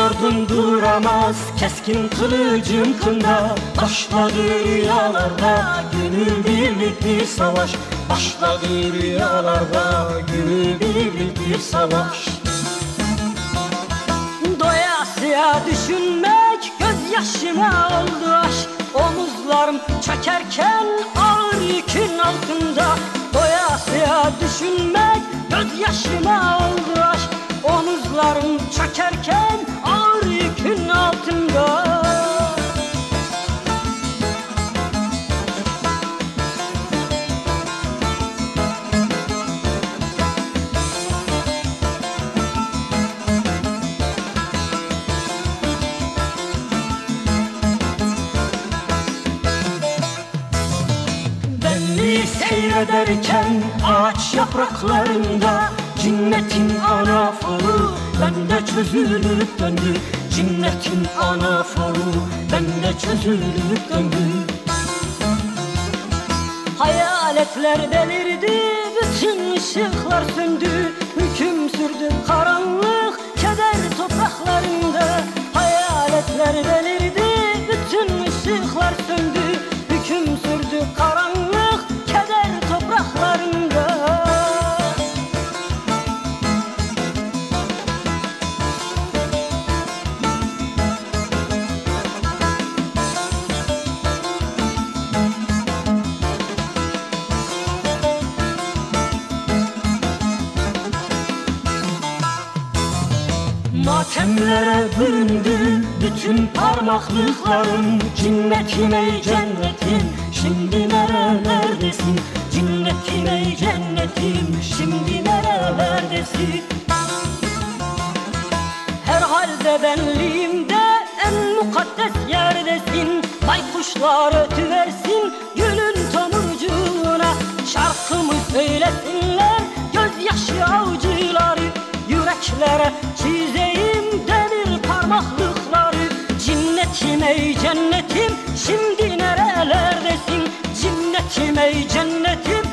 Biliyordum duramaz keskin kılıcım kında. Başladı rüyalarda günü birlik bir savaş. Başladı rüyalarda günü birlik bir savaş. Doyasıya düşünmek gözyaşıma oldu aşk. Omuzlarım çekerken ağır yükün altında. Doyasıya düşünmek gözyaşıma oldu aşk. Omuzlarım çekerken seyrederken ağaç yapraklarında Cinnetin anaforu bende çözülüp döndü. Cinnetin anaforu bende çözülüp döndü. Hayaletler delirdi, bütün ışıklar söndü. Hüküm sürdü karanlık, Matemlere büründü bütün parmaklıklarım Cinnetim ey cennetim şimdi nerelerdesin? Cinnetim ey cennetim şimdi nerelerdesin? Herhalde benliğimde en mukaddes yerdesin. Baykuşlar ötüversin gülün tomurcuğuna. Şarkımı söylesinler gözyaşı avcıları. Yüreklere çizeyim Cennetim ey cennetim şimdi nerelerdesin? Cennetim ey cennetim.